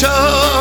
生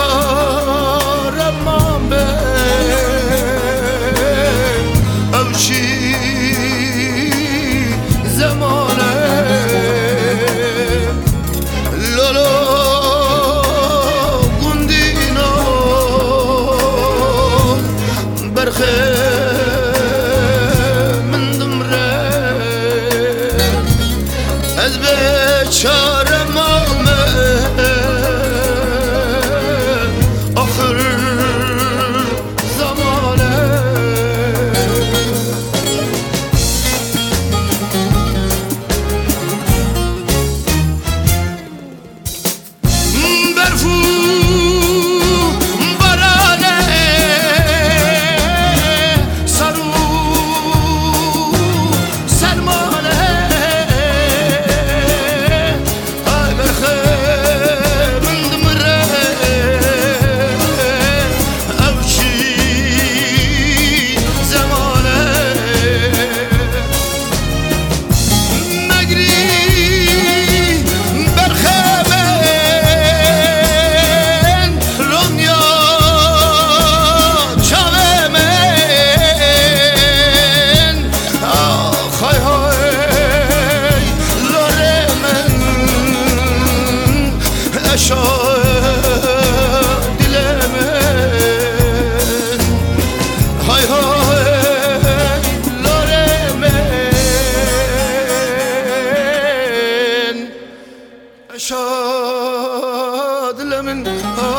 coming home.